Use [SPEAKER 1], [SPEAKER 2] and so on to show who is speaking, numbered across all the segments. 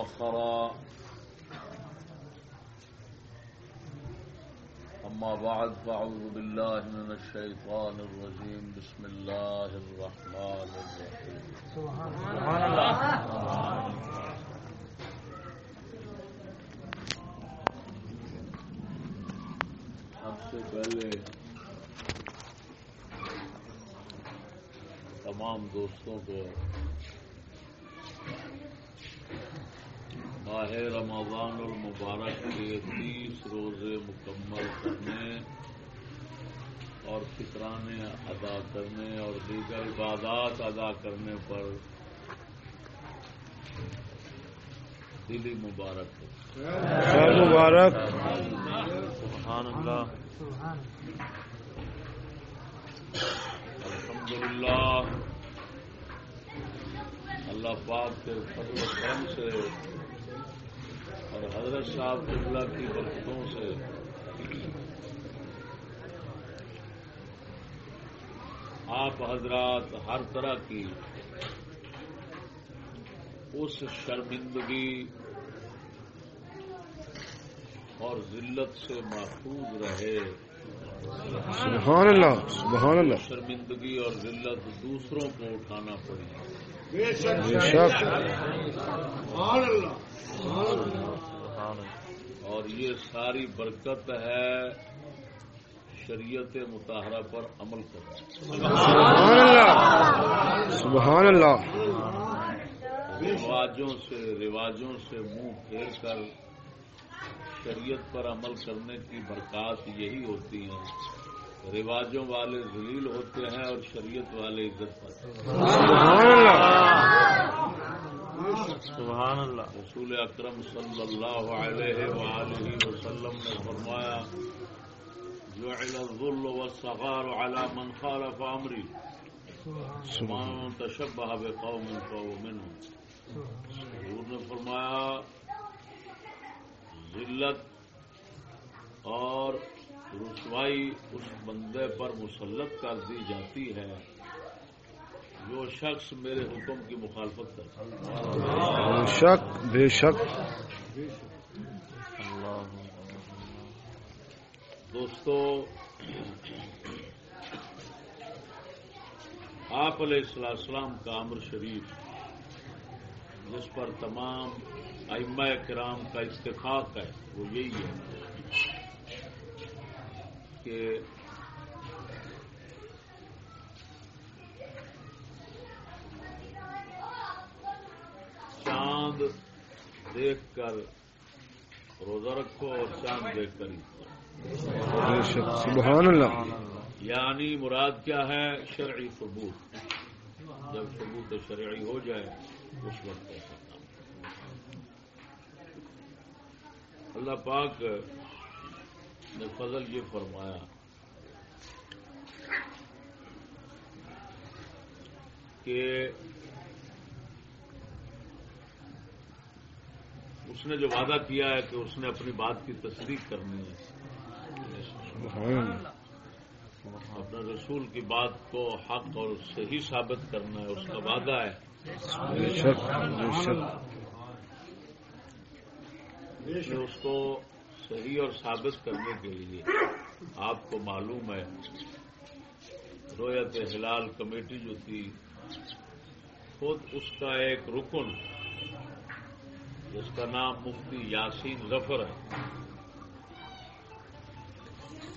[SPEAKER 1] آخر أما بعد، فأعوذ بالله من الشيطان الرجيم. بسم الله الرحمن الرحيم.
[SPEAKER 2] سبحان الله
[SPEAKER 1] سب سے پہلے تمام دوستوں کو ماہ رمضان المبارک کے تیس روزے مکمل کرنے اور فکرانے ادا کرنے اور دیگر عبادات ادا کرنے پر دلی مبارک
[SPEAKER 3] مبارک۔
[SPEAKER 2] سبحان اللہ۔
[SPEAKER 1] الحمدللہ۔ اللہ پاک کے فضل و کرم سے حضرت صاحب قبلہ کی برکتوں سے۔ آپ حضرات ہر طرح کی اس شرمندگی اور ذلت سے محفوظ رہے۔
[SPEAKER 3] سبحان اللہ سبحان اللہ۔
[SPEAKER 1] شرمندگی اور ذلت دوسروں کو اٹھانا پڑی۔
[SPEAKER 3] بے شک۔
[SPEAKER 1] اور یہ ساری برکت ہے شریعت مطالعہ پر عمل کرنا۔
[SPEAKER 3] سبحان اللہ۔ سبحان اللہ۔
[SPEAKER 1] رواجوں سے رواجوں سے منہ پھیر کر شریعت پر عمل کرنے کی برکات یہی ہوتی ہیں۔ رواجوں والے ذلیل ہوتے ہیں اور شریعت والے عزت پاتے ہیں۔
[SPEAKER 3] سبحان اللہ۔
[SPEAKER 1] رسول اکرم صلی اللہ علیہ وآلہ وسلم نے فرمایا جعل الظل والصغار على من خالف امری من تشبہ بقوم فهو منهم۔ حضور نے فرمایا ذلت اور رسوائی اس بندے پر مسلط کر دی جاتی ہے۔ جو شخص میرے حکم کی مخالفت کرتا ہے۔
[SPEAKER 3] بے شک بے شک۔
[SPEAKER 1] دوستو آپ علیہ السلام کا امر شریف جس پر تمام ائمہ کرام کا اتفاق ہے وہ یہی ہے کہ چاند دیکھ کر روزہ رکھو اور چاند دیکھ کر
[SPEAKER 3] سبحان اللہ۔
[SPEAKER 1] یعنی مراد کیا ہے؟ شرعی ثبوت۔ جب ثبوت شرعی ہو جائے اس وقت اللہ پاک نے فضل یہ فرمایا کہ اس نے جو وعدہ کیا ہے کہ اس نے اپنی بات کی تصدیق کرنی ہے۔ اپنے رسول کی بات کو حق اور صحیح ثابت کرنا ہے اس کا وعدہ ہے۔ اس کو صحیح اور ثابت کرنے کے لیے آپ کو معلوم ہے۔ رویت ہلال کمیٹی جو تھی خود اس کا ایک رکن جس کا نام مفتی یاسین ظفر ہے۔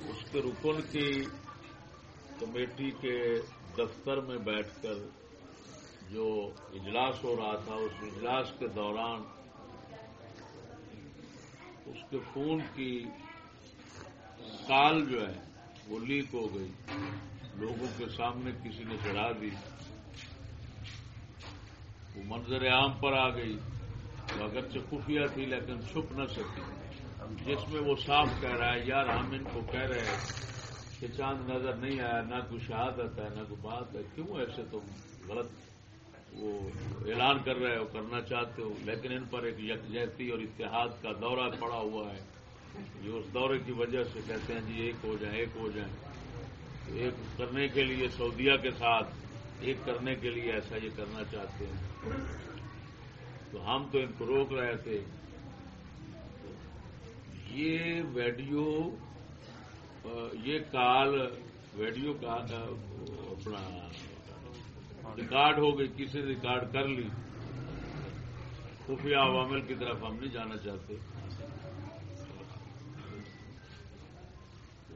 [SPEAKER 1] اس کے رکن کی کمیٹی کے دفتر میں بیٹھ کر جو اجلاس ہو رہا تھا، اس اجلاس کے دوران اس کے فون کی کال جو ہے، وہ لیک ہو گئی۔ لوگوں کے سامنے کسی نے چڑھا دی۔ وہ منظر عام پر آ گئی۔ اگرچہ خفیہ تھی، لیکن چھپ نہ سکی۔ جس میں وہ صاف کہہ رہا ہے یار ہم ان کو کہہ رہے ہیں کہ چاند نظر نہیں آیا، نہ کوئی شہادت ہے، نہ کوئی بات ہے۔ کیوں ایسے تم غلط وہ اعلان کر رہے ہو، کرنا چاہتے ہو؟ لیکن ان پر ایک یکجہتی اور اتحاد کا دورہ پڑا ہوا ہے۔ یہ اس دورے کی وجہ سے کہتے ہیں جی ایک ہو جائیں، ایک ہو جائیں۔ ایک کرنے کے لیے سعودیہ کے ساتھ، ایک کرنے کے لیے ایسا یہ کرنا چاہتے ہیں۔ تو ہم تو ان کو روک رہے تھے۔ یہ ویڈیو، یہ کال، ویڈیو کا اپنا ریکارڈ ہو گئی، کسی نے ریکارڈ کر لی۔ خفیہ عوامل کی طرف ہم نہیں جانا چاہتے۔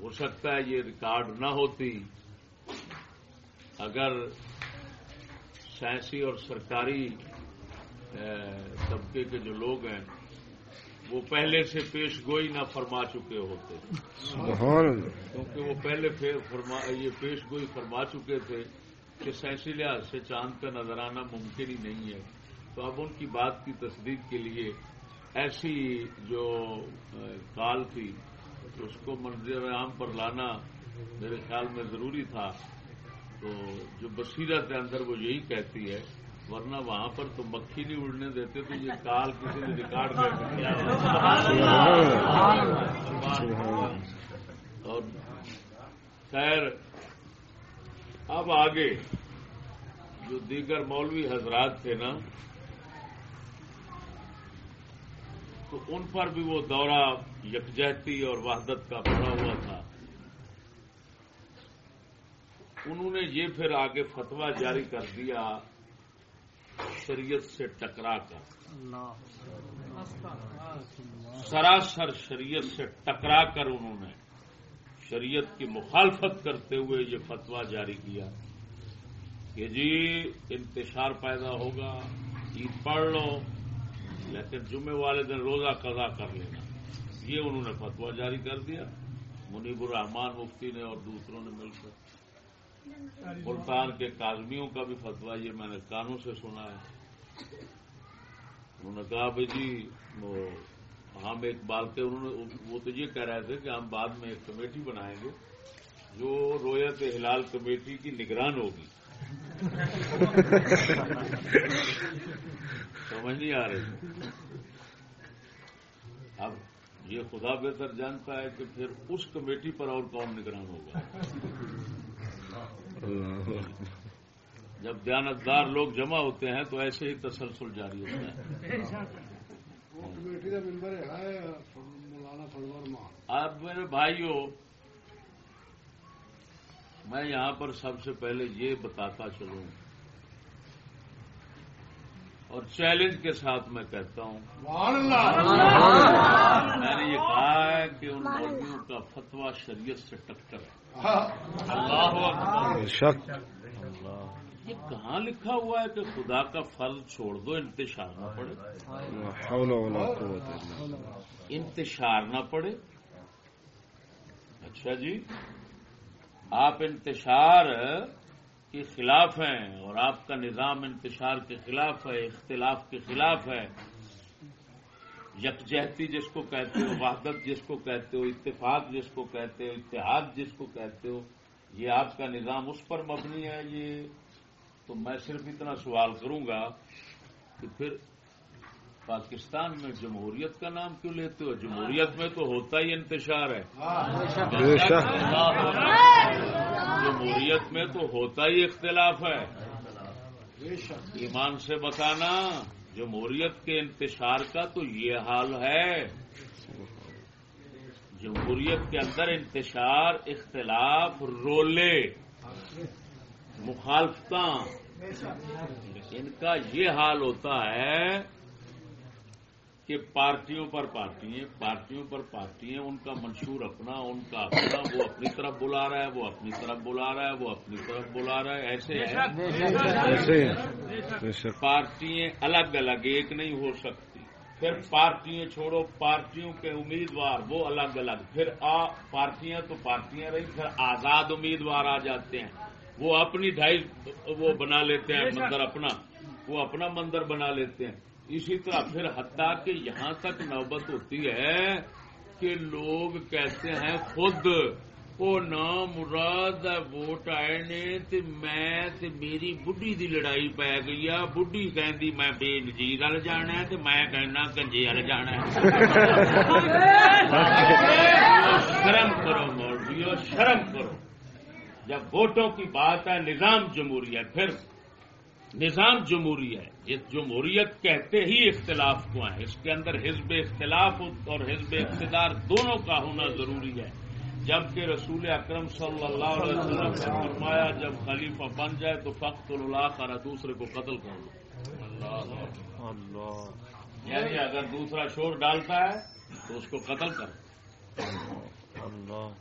[SPEAKER 1] ہو سکتا ہے یہ ریکارڈ نہ ہوتی۔ اگر سائنسی اور سرکاری طبقے کے جو لوگ ہیں وہ پہلے سے پیش گوئی نہ فرما چکے ہوتے۔ کیونکہ وہ پہلے یہ پیش گوئی فرما چکے تھے کہ سائنسی لحاظ سے چاند کا نظر آنا ممکن ہی نہیں ہے۔ تو اب ان کی بات کی تصدیق کے لیے ایسی جو کال تھی اس کو منظر عام پر لانا میرے خیال میں ضروری تھا۔ تو جو بصیرت ہے اندر وہ یہی کہتی ہے ورنہ وہاں پر تو مکھی نہیں اڑنے دیتے تو یہ کال کسی نے ریکارڈ کر اور خیر، اب آگے جو دیگر مولوی حضرات تھے نا، تو ان پر بھی وہ دورہ یکجہتی اور وحدت کا پڑا ہوا تھا۔ انہوں نے یہ پھر آگے فتوا جاری کر دیا۔ شریعت سے ٹکرا کر سراسر شریعت سے ٹکرا کر انہوں نے شریعت کی مخالفت کرتے ہوئے یہ فتوا جاری کیا کہ جی انتشار پیدا ہوگا عید پڑھ لو لیکن جمعے والے دن روزہ قضا کر لینا۔ یہ انہوں نے فتوا جاری کر دیا۔ منیب الرحمان مفتی نے اور دوسروں نے مل کر۔ ملتان کے کاظمیوں کا بھی فتوا یہ میں نے کانوں سے سنا ہے۔ انہوں نے کہا بھائی جی ہم ایک بات کے انہوں نے، وہ تو یہ کہہ رہے تھے کہ ہم بعد میں ایک کمیٹی بنائیں گے جو رویت ہلال کمیٹی کی نگران ہوگی۔ سمجھ نہیں آ رہی۔ اب یہ خدا بہتر جانتا ہے کہ پھر اس کمیٹی پر اور کون نگران ہوگا۔ جب دیانتدار لوگ جمع ہوتے ہیں تو ایسے ہی تسلسل جاری ہوتا ہے۔ اب میرے بھائیوں میں یہاں پر سب سے پہلے یہ بتاتا چلوں۔ اور چیلنج کے ساتھ میں کہتا ہوں۔ میں نے یہ کہا ہے کہ ان مولویوں کا فتوا شریعت سے ٹکر ہے۔ یہ کہاں لکھا ہوا ہے کہ خدا کا فل چھوڑ دو انتشار نہ پڑے؟ انتشار نہ پڑے؟ اچھا جی آپ انتشار کے خلاف ہیں اور آپ کا نظام انتشار کے خلاف ہے اختلاف کے خلاف ہے۔ یکجہتی جس کو کہتے ہو وحدت جس کو کہتے ہو اتفاق جس کو کہتے ہو اتحاد جس کو کہتے ہو یہ آپ کا نظام اس پر مبنی ہے یہ تو میں صرف اتنا سوال کروں گا کہ پھر پاکستان میں جمہوریت کا نام کیوں لیتے ہو؟ جمہوریت میں تو ہوتا ہی انتشار ہے۔ جمہوریت میں تو ہوتا ہی اختلاف ہے۔ ایمان سے بتانا جمہوریت کے انتشار کا تو یہ حال ہے۔ جمہوریت کے اندر انتشار اختلاف رولے۔ مخالفت ان کا یہ حال ہوتا ہے کہ پارٹیوں پر پارٹی پارٹیوں پر پارٹی ہیں ان کا منشور اپنا ان کا اپنا وہ اپنی طرف بلا رہا ہے وہ اپنی طرف بلا رہا ہے وہ اپنی طرف بلا رہا ہے ایسے ہے پارٹیاں الگ الگ ایک نہیں ہو سکتی۔ پھر پارٹیاں چھوڑو پارٹیوں کے امیدوار وہ الگ الگ۔ پھر آ پارٹیاں تو پارٹیاں رہی پھر آزاد امیدوار آ جاتے ہیں۔ وہ اپنی ڈھائی وہ بنا لیتے ہیں مندر اپنا۔ وہ اپنا مندر بنا لیتے ہیں۔ اسی طرح پھر حتیٰ کہ یہاں تک نوبت ہوتی ہے کہ لوگ کہتے ہیں خود وہ نام مراد ووٹ آئے نے تے میں تے میری بڈھی دی لڑائی پی گئی ہے بڈھی کہ میں بے نجیر وال جانا ہے تے میں کہنا کنجے وال جانا ہے۔ شرم کرو مولویو شرم کرو۔ جب ووٹوں کی بات ہے نظام جمہوریت پھر نظام جمہوری ہے یہ جمہوریت کہتے ہی اختلاف کو ہے اس کے اندر حزب اختلاف اور حزب اقتدار دونوں کا ہونا ضروری ہے۔ جبکہ رسول اکرم صلی اللہ علیہ وسلم نے فرمایا جب خلیفہ بن جائے تو فخت اللہ کرا دوسرے کو قتل کر لو۔ یعنی اگر دوسرا شور ڈالتا ہے تو اس کو قتل کر۔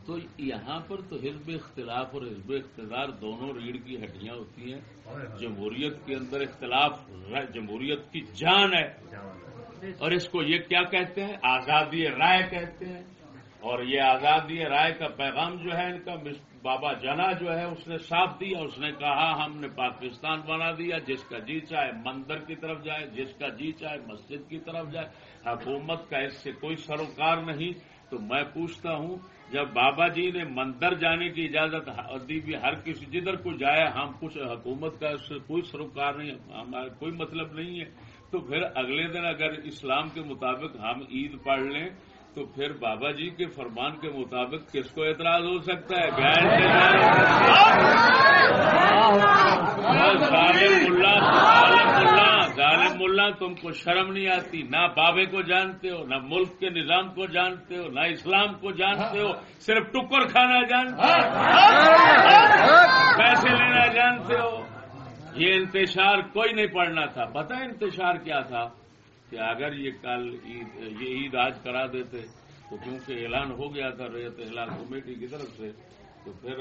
[SPEAKER 1] تو یہاں پر تو حزب اختلاف اور حزب اقتدار دونوں ریڑھ کی ہڈیاں ہوتی ہیں۔ جمہوریت کے اندر اختلاف جمہوریت کی جان ہے۔ اور اس کو یہ کیا کہتے ہیں؟ آزادی رائے کہتے ہیں۔ اور یہ آزادی رائے کا پیغام جو ہے ان کا بابا جنا جو ہے اس نے صاف دیا۔ اس نے کہا ہم نے پاکستان بنا دیا۔ جس کا جی چاہے مندر کی طرف جائے جس کا جی چاہے مسجد کی طرف جائے۔ حکومت کا اس سے کوئی سروکار نہیں۔ تو میں پوچھتا ہوں جب بابا جی نے مندر جانے کی اجازت دی بھی ہر کسی جدھر کو جائے ہم کچھ حکومت کا اس سے کوئی سروکار نہیں ہمارا کوئی مطلب نہیں ہے۔ تو پھر اگلے دن اگر اسلام کے مطابق ہم عید پڑھ لیں تو پھر بابا جی کے فرمان کے مطابق کس کو اعتراض ہو سکتا ہے؟ غیر ظالم تم کو شرم نہیں آتی، نہ بابے کو جانتے ہو، نہ ملک کے نظام کو جانتے ہو، نہ اسلام کو جانتے ہو، صرف ٹکر کھانا جانتے ہو، پیسے لینا جانتے ہو۔ یہ انتشار کوئی نہیں پڑھنا تھا۔ پتہ انتشار کیا تھا؟ کہ اگر یہ کل عید، یہ عید آج کرا دیتے تو کیونکہ اعلان ہو گیا تھا ریت اعلان کمیٹی کی طرف سے تو پھر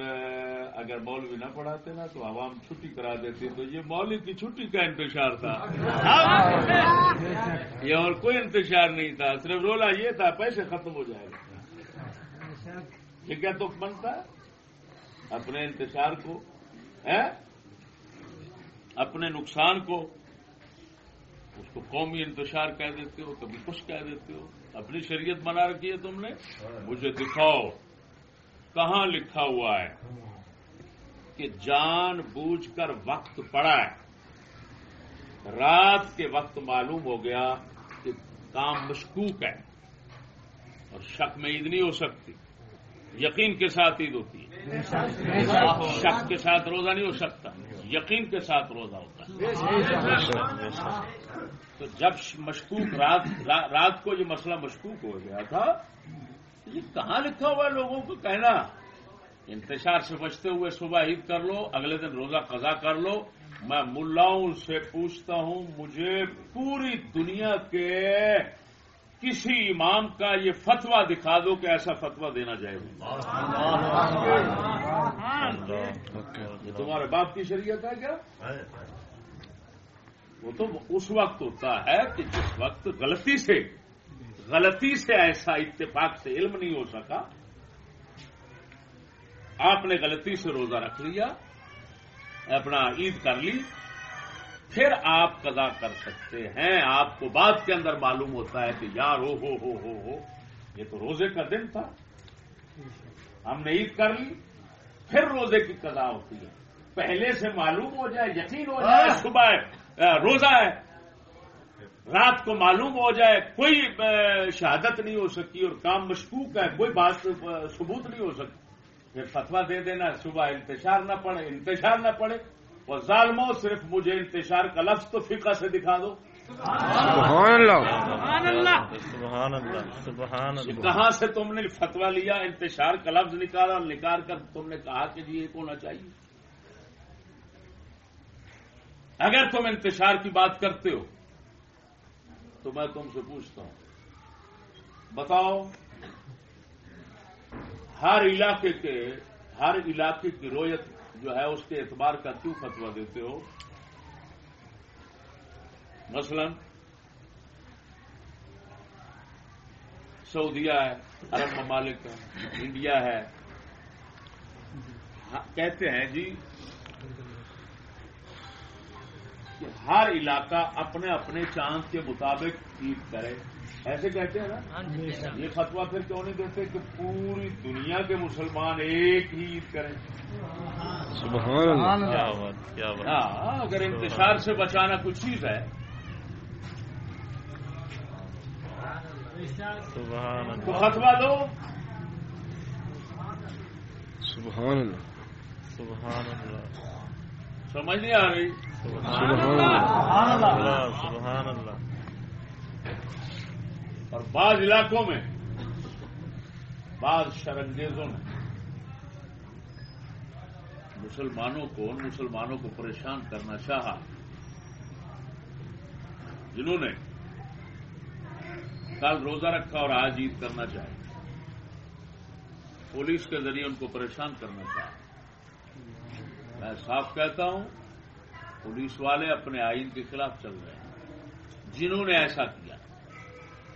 [SPEAKER 1] اگر مولوی نہ پڑھاتے نا تو عوام چھٹی کرا دیتی، تو یہ مولوی کی چھٹی کا انتشار تھا۔ یہ اور کوئی انتشار نہیں تھا، صرف رولا یہ تھا، پیسے ختم ہو جائے گا۔ یہ کیا تو بنتا ہے؟ اپنے انتشار کو اپنے نقصان کو، اس کو قومی انتشار کہہ دیتے ہو، کبھی کچھ کہہ دیتے ہو۔ اپنی شریعت بنا رکھی ہے تم نے، مجھے دکھاؤ۔ کہاں لکھا ہوا ہے کہ جان بوجھ کر وقت پڑا ہے۔ رات کے وقت معلوم ہو گیا کہ کام مشکوک ہے اور شک میں عید نہیں ہو سکتی۔ یقین کے ساتھ عید ہوتی ہے۔ شک۔ کے ساتھ روزہ نہیں ہو سکتا۔ یقین کے ساتھ روزہ ہوتا ہے۔ تو جب مشکوک رات رات کو یہ مسئلہ مشکوک ہو گیا تھا یہ کہاں لکھا ہوا ہے لوگوں کو کہنا؟ انتشار سے بچتے ہوئے صبح عید کر لو، اگلے دن روزہ قضا کر لو۔ میں ملاؤں سے پوچھتا ہوں، مجھے پوری دنیا کے کسی امام کا یہ فتوا دکھا دو کہ ایسا فتوا دینا جائے یہ تمہارے باپ کی شریعت ہے کیا؟ وہ تو اس وقت ہوتا ہے کہ جس وقت غلطی سے غلطی سے ایسا اتفاق سے علم نہیں ہو سکا۔ آپ نے غلطی سے روزہ رکھ لیا اپنا عید کر لی پھر آپ قضا کر سکتے ہیں۔ آپ کو بات کے اندر معلوم ہوتا ہے کہ یار ہو ہو ہو ہو ہو یہ تو روزے کا دن تھا۔ ہم نے عید کر لی پھر روزے کی قضا ہوتی ہے۔ پہلے سے معلوم ہو جائے یقین ہو جائے صبح روزہ ہے۔ رات کو معلوم ہو جائے کوئی شہادت نہیں ہو سکی اور کام مشکوک ہے کوئی بات ثبوت نہیں ہو سکتی پھر فتوا دے دینا صبح انتشار نہ پڑے انتشار نہ پڑے۔ اور ظالموں صرف مجھے انتشار کا لفظ تو فقہ سے دکھا دو۔ کہاں سے تم نے فتوا لیا انتشار کا لفظ نکالا اور نکال کر تم نے کہا کہ جی ایک ہونا چاہیے؟ اگر تم انتشار کی بات کرتے ہو تو میں تم سے پوچھتا ہوں۔ بتاؤ، ہر علاقے کے، ہر علاقے کی رویت جو ہے، اس کے اعتبار کا کیوں فتوا دیتے ہو؟ مثلا، سعودیہ ہے، عرب ممالک ہے، انڈیا ہے۔ ہاں، کہتے ہیں جی کہ ہر علاقہ اپنے اپنے چاند کے مطابق عید کرے۔ ایسے کہتے ہیں نا؟
[SPEAKER 4] ہاں جی،
[SPEAKER 1] یہ فتوا پھر کیوں نہیں دیتے کہ پوری دنیا کے مسلمان ایک ہی عید کریں؟
[SPEAKER 3] سبحان اللہ۔
[SPEAKER 2] کیا بات کیا بات۔
[SPEAKER 1] ہاں اگر انتشار سے بچانا کچھ چیز ہے۔
[SPEAKER 2] سبحان
[SPEAKER 1] تو
[SPEAKER 2] اللہ
[SPEAKER 1] فتوا دو۔
[SPEAKER 3] سبحان اللہ۔
[SPEAKER 2] سبحان اللہ۔
[SPEAKER 1] سمجھ نہیں آ رہی؟
[SPEAKER 2] سبحان اللہ
[SPEAKER 1] اور بعض علاقوں میں، بعض شرنگیزوں نے مسلمانوں کو، ان مسلمانوں کو پریشان کرنا چاہا، جنہوں نے کل روزہ رکھا اور آج عید کرنا چاہے۔ پولیس کے ذریعے ان کو پریشان کرنا چاہا۔ میں صاف کہتا ہوں پولیس والے اپنے آئین کے خلاف چل رہے ہیں۔ جنہوں نے ایسا کیا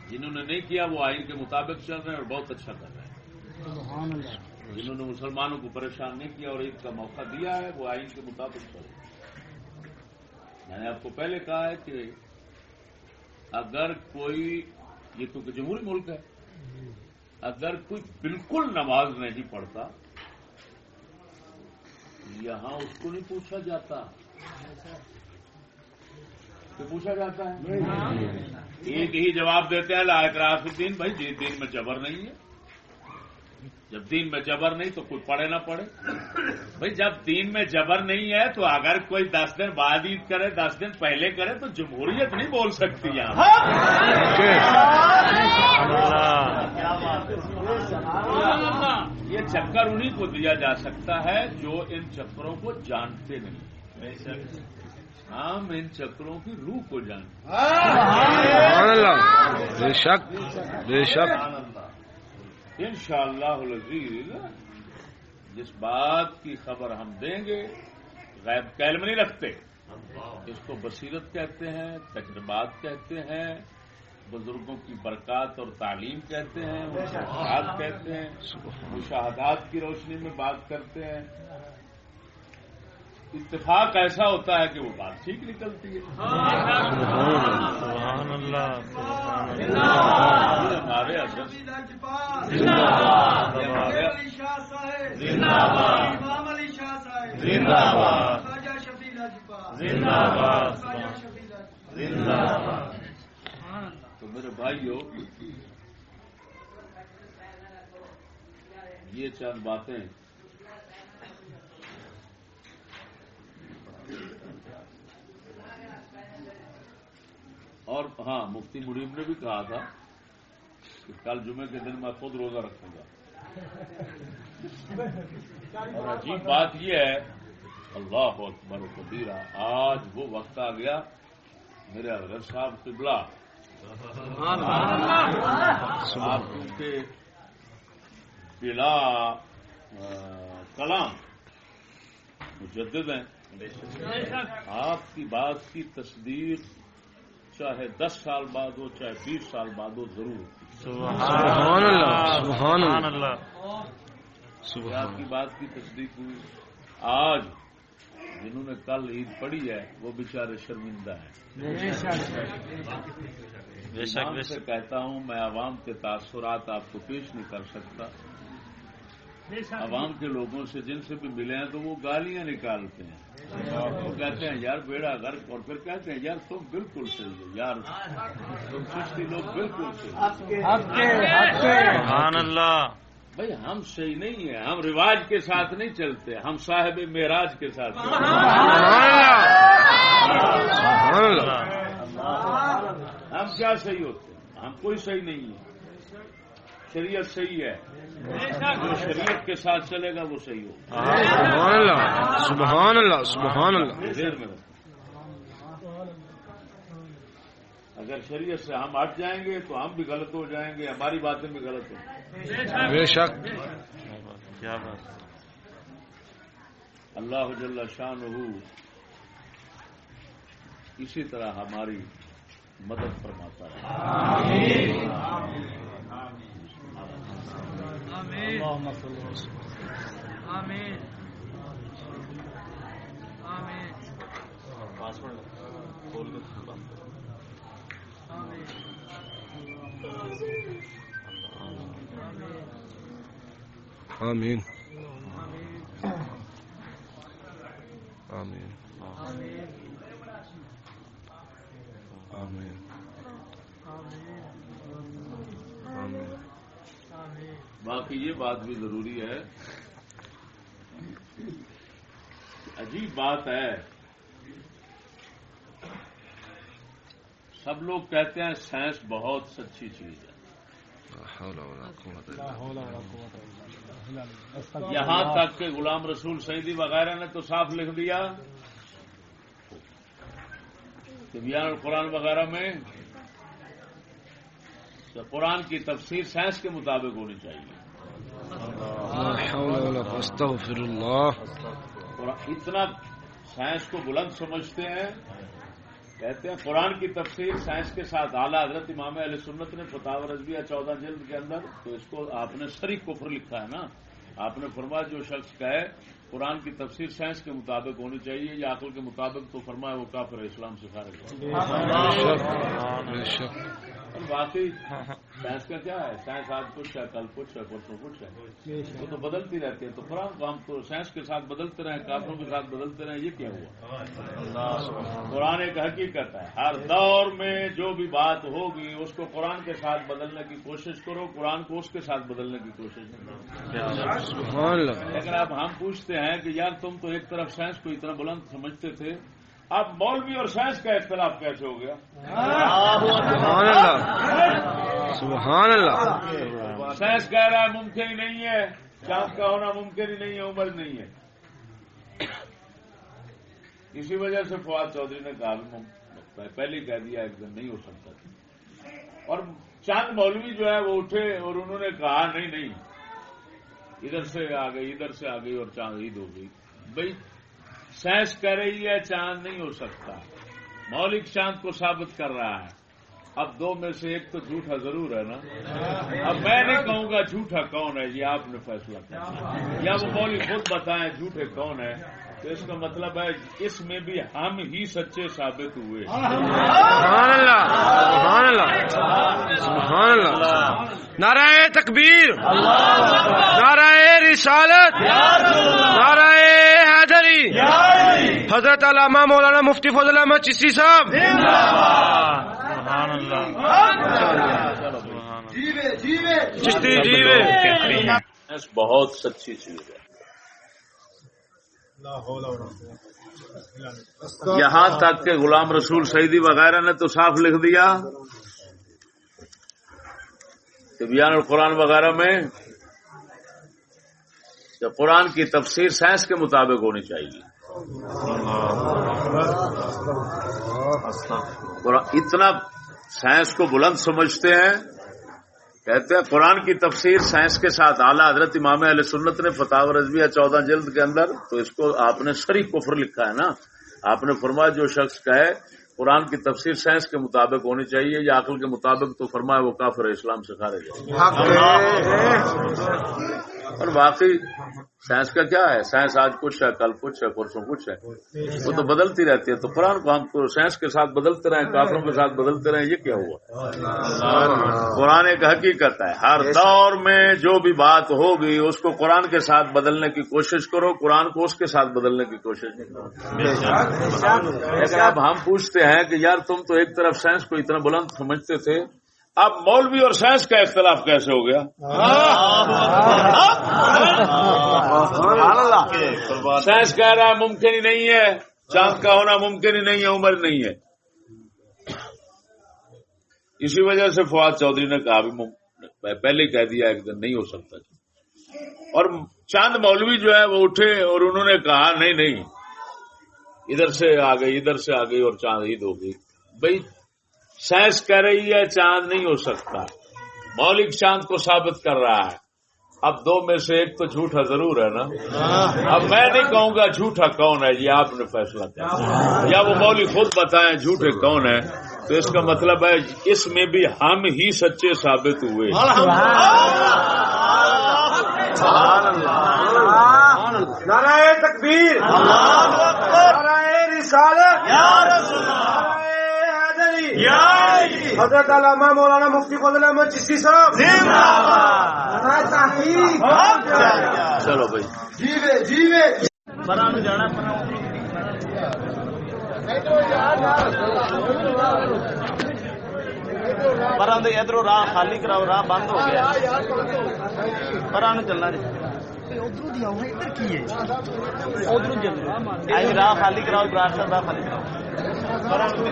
[SPEAKER 1] جنہوں نے نہیں کیا وہ آئین کے مطابق چل رہے ہیں اور بہت اچھا کر رہے ہیں۔ جنہوں نے مسلمانوں کو پریشان نہیں کیا اور عید کا موقع دیا ہے وہ آئین کے مطابق چل رہے ہیں۔ میں نے آپ کو پہلے کہا ہے کہ اگر کوئی یہ تو جمہوری ملک ہے اگر کوئی بالکل نماز نہیں پڑھتا یہاں اس کو نہیں پوچھا جاتا۔ کہ پوچھا جاتا ہے؟ ایک ہی جواب دیتے ہیں لا اعتراف الدین بھائی جی دین میں جبر نہیں ہے۔ جب دین میں جبر نہیں تو کوئی پڑھے نہ پڑھے۔ بھائی جب دین میں جبر نہیں ہے تو اگر کوئی دس دن بعد عید کرے دس دن پہلے کرے تو جمہوریت نہیں بول سکتی یہاں۔ یہ چکر انہیں کو دیا جا سکتا ہے جو ان چکروں کو جانتے نہیں۔ ہم ان چکروں کی روح کو
[SPEAKER 3] اللہ۔ بے شک بے شک۔
[SPEAKER 1] ان شاء اللہ جس بات کی خبر ہم دیں گے غیب کا علم نہیں رکھتے۔ اس کو بصیرت کہتے ہیں تجربات کہتے ہیں بزرگوں کی برکات اور تعلیم کہتے ہیں مشاہدات کہتے ہیں مشاہدات کی روشنی میں بات کرتے ہیں۔ اتفاق ایسا ہوتا ہے کہ وہ بات ٹھیک نکلتی ہے۔
[SPEAKER 2] سبحان اللہ سبحان
[SPEAKER 1] یہ
[SPEAKER 2] اللہ
[SPEAKER 1] ہمارے اثر
[SPEAKER 2] زندہ باد۔
[SPEAKER 1] تو میرے بھائیوں یہ چند باتیں اور ہاں مفتی مریم نے بھی کہا تھا کہ کل جمعے کے دن میں خود روزہ رکھوں گا۔ اور عجیب بات یہ ہے، اللہ اکبر و کبیرہ، آج وہ وقت آ گیا، میرے حضرت صاحب قبلہ۔ آپ کے بلا کلام مجدد ہیں۔ آپ کی بات کی تصدیق چاہے دس سال بعد ہو چاہے بیس سال بعد ہو ضرور
[SPEAKER 3] سبحان اللہ سبحان
[SPEAKER 2] سبحان
[SPEAKER 3] اللہ۔
[SPEAKER 1] آپ کی بات کی تصدیق ہوئی آج جنہوں نے کل عید پڑھی ہے وہ بیچارے شرمندہ ہیں۔ سے کہتا ہوں میں عوام کے تاثرات آپ کو پیش نہیں کر سکتا۔ عوام کے لوگوں سے جن سے بھی ملے ہیں تو وہ گالیاں نکالتے ہیں۔ وہ کہتے ہیں یار بیڑا غرق اور پھر کہتے ہیں یار تم بالکل صحیح یار تم سستی لوگ بالکل صحیح ہے
[SPEAKER 2] سبحان اللہ۔
[SPEAKER 1] بھائی ہم صحیح نہیں ہیں ہم رواج کے ساتھ نہیں چلتے ہم صاحب معراج کے ساتھ ہم کیا صحیح ہوتے ہیں؟ ہم کوئی صحیح نہیں ہے شریعت صحیح ہے۔ جو شریعت کے ساتھ چلے گا وہ صحیح ہوگا۔
[SPEAKER 3] سبحان اللہ سبحان اللہ سبحان اللہ۔
[SPEAKER 1] دیر میں رکھو اگر شریعت سے ہم ہٹ جائیں گے تو ہم بھی غلط ہو جائیں گے ہماری باتیں بھی غلط ہوں گی
[SPEAKER 3] بے شک۔
[SPEAKER 2] کیا بات۔
[SPEAKER 1] اللہ جل شان اسی طرح ہماری مدد فرماتا ہے۔
[SPEAKER 3] آمین. آمین آمین آمین
[SPEAKER 1] باقی یہ بات بھی ضروری ہے۔ عجیب بات ہے۔ سب لوگ کہتے ہیں سائنس بہت سچی چیز ہے۔
[SPEAKER 3] لا حول ولا قوة إلا بالله.
[SPEAKER 1] یہاں تک کہ غلام رسول سعیدی وغیرہ نے تو صاف لکھ دیا۔ کہ بیان القرآن وغیرہ میں کہ قرآن کی تفسیر سائنس کے مطابق ہونی چاہیے۔
[SPEAKER 3] لا حول ولا قوة استغفر الله.
[SPEAKER 1] قرآن- اتنا سائنس کو بلند سمجھتے ہیں کہتے ہیں قرآن کی تفسیر سائنس کے ساتھ اعلیٰ حضرت امام علیہ سنت نے فتح رضویہ چودہ جلد کے اندر تو اس کو آپ نے سری کفر لکھا ہے نا۔ آپ نے فرمایا جو شخص کہے قرآن کی تفسیر سائنس کے مطابق ہونی چاہیے یا عقل کے مطابق تو فرمایا وہ کافر ہے، اسلام سے خارج باقی سائنس کا کیا ہے؟ سائنس آج کچھ ہے کل کچھ ہے پرسوں کچھ ہے۔ وہ تو بدلتی رہتی ہے۔ تو قرآن کو ہم تو سائنس کے ساتھ بدلتے رہیں کافروں کے ساتھ بدلتے رہیں یہ کیا ہوا؟ قرآن ایک حقیقت ہے۔ ہر دور میں جو بھی بات ہوگی اس کو قرآن کے ساتھ بدلنے کی کوشش کرو۔ قرآن کو اس کے ساتھ بدلنے کی کوشش نہیں کرو۔ لیکن اب ہم پوچھتے ہیں کہ یار تم تو ایک طرف سائنس کو اتنا بلند سمجھتے تھے۔ اب مولوی اور سائنس کا اختلاف کیسے ہو گیا؟
[SPEAKER 3] سبحان اللہ. سبحان اللہ.
[SPEAKER 1] سائنس کہہ رہا ہے ممکن ہی نہیں ہے چاند کا ہونا ممکن ہی نہیں ہے عمر نہیں ہے۔ اسی وجہ سے فواد چودھری نے کہا پہلے کہہ دیا ایک دن نہیں ہو سکتا۔ اور چاند مولوی جو ہے وہ اٹھے اور انہوں نے کہا نہیں نہیں ادھر سے آ گئی ادھر سے آ گئی اور چاند عید ہو گئی۔ بھائی سائنس کہہ رہی ہے چاند نہیں ہو سکتا۔ مولک چاند کو ثابت کر رہا ہے۔ اب دو میں سے ایک تو جھوٹا ضرور ہے نا۔ اب میں نہیں کہوں گا جھوٹا کون ہے یہ آپ نے فیصلہ کرنا یا وہ مولک خود بتائیں جھوٹے کون ہے تو اس کا مطلب ہے اس میں بھی ہم ہی سچے ثابت ہوئے۔
[SPEAKER 3] سبحان اللہ سبحان اللہ سبحان اللہ۔ نعرہ تکبیر نعرہ رسالت نعرہ حیدری حضرت علامہ مولانا مفتی فضل احمد چشتی صاحب۔ چشتی جیوے
[SPEAKER 1] بہت سچی چیز ہے۔ یہاں تک کہ غلام رسول سعیدی وغیرہ نے تو صاف لکھ دیا۔ بیان القرآن وغیرہ میں کہ قرآن کی تفسیر سائنس کے مطابق ہونی چاہیے۔ اتنا سائنس کو بلند سمجھتے ہیں کہتے ہیں قرآن کی تفسیر سائنس کے ساتھ اعلیٰ حضرت امام علیہ سنت نے فتح رضویہ چودہ جلد کے اندر تو اس کو آپ نے سری کفر لکھا ہے نا۔ آپ نے فرمایا جو شخص کہے قرآن کی تفسیر سائنس کے مطابق ہونی چاہیے یا عقل کے مطابق تو فرمایا وہ کافر ہے، اسلام سے خارج ہے۔ اور واقعی سائنس کا کیا ہے؟ سائنس آج کچھ ہے کل کچھ ہے پرسوں کچھ ہے۔ وہ تو بدلتی رہتی ہے۔ تو قرآن کو ہم سائنس کے ساتھ بدلتے رہیں کافروں کے ساتھ بدلتے رہیں یہ کیا ہوا؟ قرآن ایک حقیقت ہے۔ ہر دور میں جو بھی بات ہوگی اس کو قرآن کے ساتھ بدلنے کی کوشش کرو۔ قرآن کو اس کے ساتھ بدلنے کی کوشش نہیں کرو۔ لیکن اب ہم پوچھتے ہیں کہ یار تم تو ایک طرف سائنس کو اتنا بلند سمجھتے تھے اب مولوی اور سائنس کا اختلاف کیسے ہو گیا؟ سائنس کہہ رہا ہے ممکن ہی نہیں ہے چاند کا ہونا ممکن ہی نہیں ہے عمر نہیں ہے۔ اسی وجہ سے فواد چودھری نے کہا بھی پہلے کہہ دیا ایک دن نہیں ہو سکتا۔ اور چاند مولوی جو ہے وہ اٹھے اور انہوں نے کہا نہیں نہیں ادھر سے آ گئی ادھر سے آ گئی اور چاند عید ہو گئی۔ بھائی سائنس کہہ رہی ہے چاند نہیں ہو سکتا۔ مولک چاند کو ثابت کر رہا ہے۔ اب دو میں سے ایک تو جھوٹا ضرور ہے نا۔ اب میں نہیں کہوں گا جھوٹا کون ہے، یہ آپ نے فیصلہ کیا۔ یا وہ مولوی خود بتائیں جھوٹے کون ہے تو اس کا مطلب ہے، اس میں بھی ہم ہی سچے ثابت ہوئے۔
[SPEAKER 3] تکبیر۔ رسالت۔ حیدری حضرت علامہ مولانا مفتی فضل احمد چشتی صاحب۔ تحقیق۔
[SPEAKER 1] چلو بھائی۔
[SPEAKER 3] جیوے جیوے۔
[SPEAKER 2] پر ادھر راہ خالی کراؤ راہ بند ہو گیا۔ پر چلنا جی۔ راہ خالی کراؤ ابراہیم صاحب راہ خالی کراؤ۔ چلنا ہے پران پھر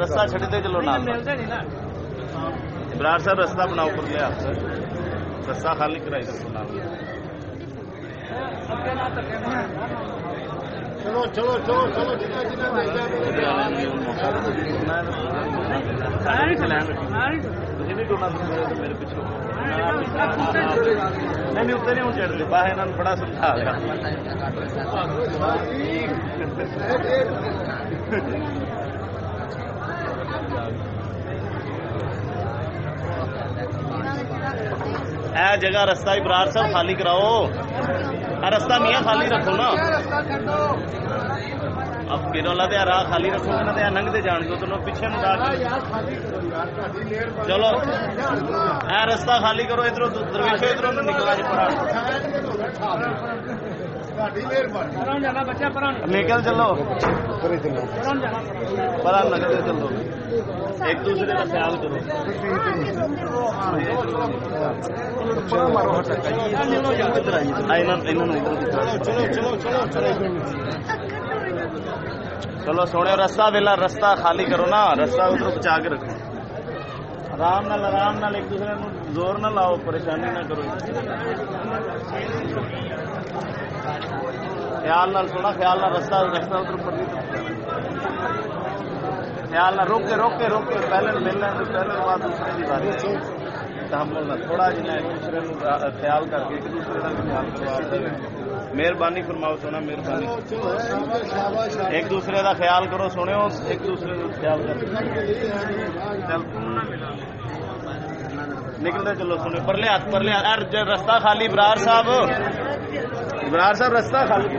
[SPEAKER 2] رستہ چڑی دے چلو برار صاحب رستہ بنا کر لیا رستہ خالی کرائی بڑا سمجھا اے جگہ رستہ برار صاحب
[SPEAKER 3] خالی کراؤ۔
[SPEAKER 2] رستہ میاں خالی رکھو
[SPEAKER 3] نا۔ اب پھر
[SPEAKER 2] والا دیا راہ خالی رکھو گے نا دیا ننگتے
[SPEAKER 3] جان گے تو پیچھے نو
[SPEAKER 2] چلو۔
[SPEAKER 3] اے رستہ خالی
[SPEAKER 2] کرو
[SPEAKER 3] ادھر
[SPEAKER 2] درویشو
[SPEAKER 3] ادھر نکلا
[SPEAKER 2] جی پرانا نکل چلو
[SPEAKER 3] پرا
[SPEAKER 2] نکل چلو ایک دوسرے کا خیال کرو چلو سونے رستہ
[SPEAKER 3] ویلا رستہ خالی کرو نا رستہ ادھر بچا کے رکھو آرام
[SPEAKER 2] نال آرام ایک دوسرے زور نہ لاؤ پریشانی نہ کرو خیال نال سونا خیال نال رستہ رستہ ادھر پڑی خیال نہ روک کے روک پہلے ملنا ہے پہلے بعد دوسرے کی باری تحمل نہ تھوڑا جی جنا ایک دوسرے خیال کر کے ایک دوسرے کا خیال کروا مہربانی فرماؤ سونا، مہربانی۔ ایک دوسرے کا خیال کرو سنو ایک دوسرے
[SPEAKER 3] کا خیال کرو۔ نکلتے
[SPEAKER 2] چلو سنو پرلے ہاتھ، پرلے رستہ
[SPEAKER 3] خالی، برار صاحب۔ اقبال صاحب رستہ خالی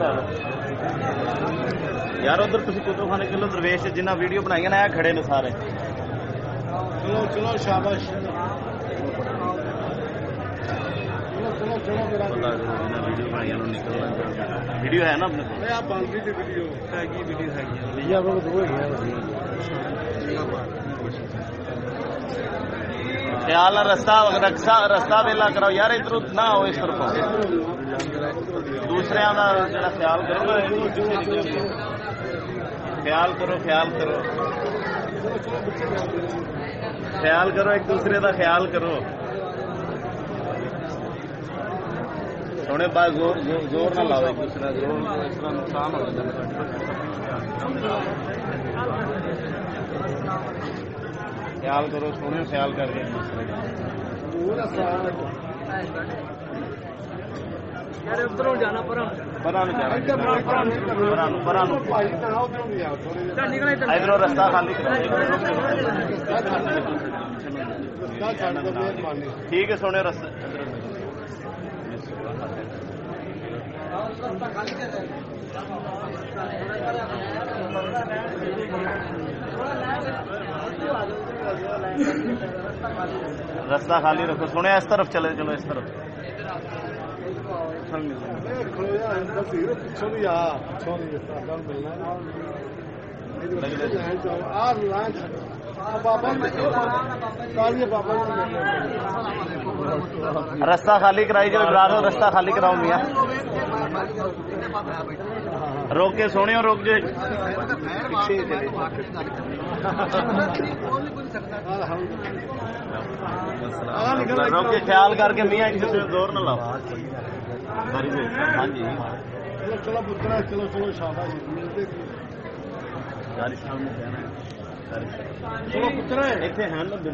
[SPEAKER 2] یار ادھر تھی کتوں خانے کلو درویش
[SPEAKER 3] جنہ ویڈیو بنائی نا کھڑے نے سارے چلو چلو شاباش خیال
[SPEAKER 2] رستہ رستہ ویلا
[SPEAKER 3] کراؤ یار ادھر نہ ہو اس طرف دوسرے
[SPEAKER 2] خیال کرو خیال کرو خیال کرو خیال کرو
[SPEAKER 3] ایک دوسرے کا خیال کرو سونے بعد زور زور نہ لاؤ ایک دوسرے زور نقصان ہو خیال کرو سونے
[SPEAKER 2] خیال
[SPEAKER 3] کر کے ایک دوسرے کا
[SPEAKER 2] رستہ
[SPEAKER 3] خالی ٹھیک ہے
[SPEAKER 2] سونے رستہ
[SPEAKER 3] رستہ خالی رکھو سونے
[SPEAKER 2] اس طرف چلے چلو اس طرف پچھن رستہ خالی کرائی جی، جو برادر رستہ خالی کراؤ میاں۔
[SPEAKER 3] روک کے سونے روک جو روک کے خیال
[SPEAKER 2] کر کے میاں ایک زور نہ لاؤ۔ چلو پترا چلو چلو چلو پترا
[SPEAKER 3] اتنے بندے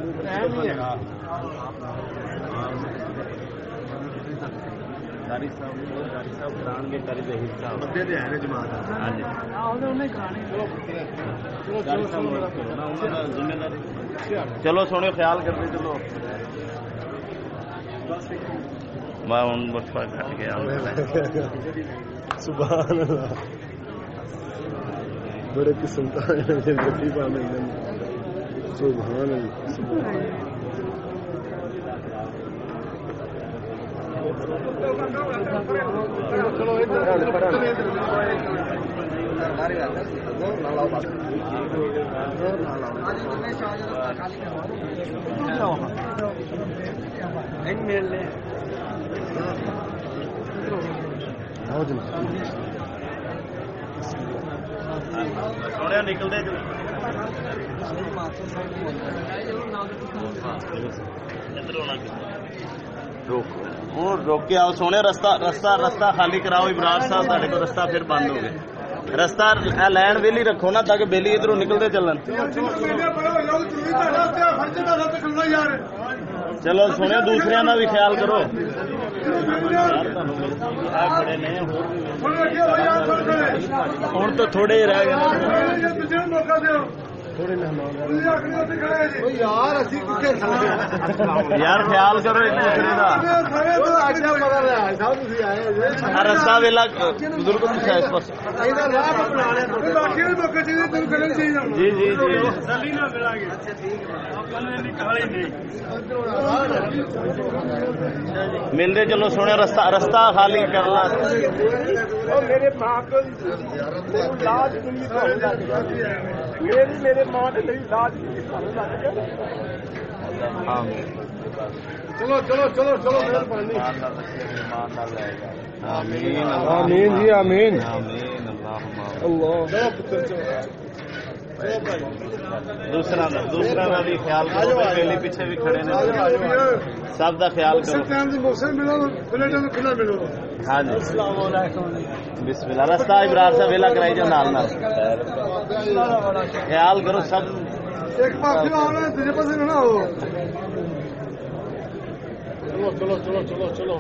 [SPEAKER 3] چلو۔ سونے خیال کرتے چلو۔ کٹ گیا سبحان اللہ۔ بڑے قسم سبحان
[SPEAKER 2] اللہ۔ روکے آؤ سونے
[SPEAKER 3] رستہ رستہ رستہ خالی کراؤ عمران صاحب سارے کو رستہ پھر بند ہو گیا رستہ لینڈ ویلی رکھو نا تاکہ بیلی ادھر نکلتے چلن چلو سنیا دوسرے کا
[SPEAKER 2] بھی خیال کرو ہوں۔ تو تھوڑے ہی رہ گئے۔ یار خیال کرو رستہ ویلا بزرگ جی جی ملتے چلو سونے رستہ رستہ خالی کرنا میرے میرے چلو چلو چلو چلو آمین
[SPEAKER 3] آمین آمین اللہ دوسرا دوسرا بھی خیال کرو پہلے پیچھے بھی کھڑے نے سب کا
[SPEAKER 2] خیال کرو۔ ہاں جی۔ بسم اللہ
[SPEAKER 3] رستہ ابرار صاحب ویلا کرائی
[SPEAKER 2] جا نال خیال
[SPEAKER 3] کرو سب چلو
[SPEAKER 2] چلو چلو چلو چلو۔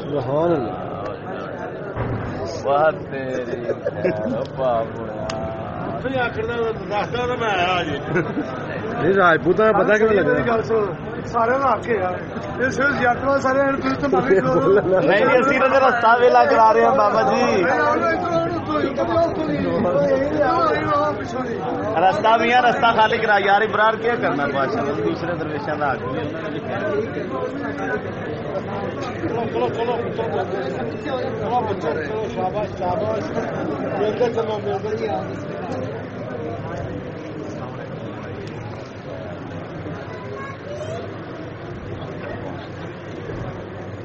[SPEAKER 2] سبحان راجپوت پتا رستہ بابا جی۔ بھی رستہ
[SPEAKER 3] خالی کرا۔ یار ابرار کیا کرنا پاشا دوسرے درویشوں
[SPEAKER 2] کا آگے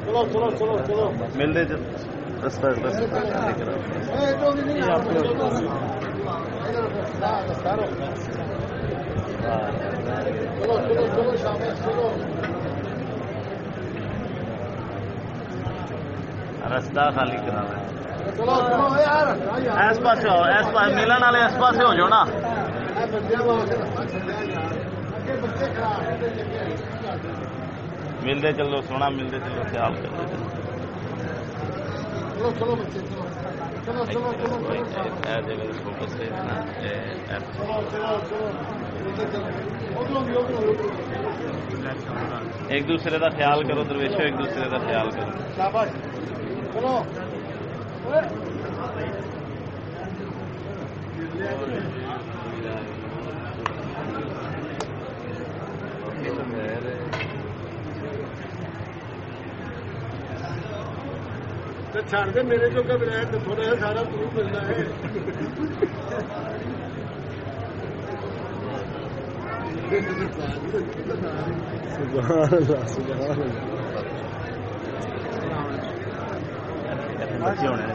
[SPEAKER 2] چلو چلو چلو چلو ملتے رستہ
[SPEAKER 3] چلو چلو چلو شاباش چلو رستہ خالی کرانا
[SPEAKER 2] ہے اس پاس اس پاس ملن والے اس
[SPEAKER 3] پاس ہو جو نا ملتے چلو سونا ملتے
[SPEAKER 2] چلو خیال کرتے چلو چلو ایک دوسرے کا خیال کرو درویشو
[SPEAKER 3] ایک دوسرے کا خیال کرو چڑ دے میرے جو بغیر تو تھوڑا سا سارا تو ملنا ہے۔ سبحان اللہ سبحان اللہ۔
[SPEAKER 2] بچے ہونے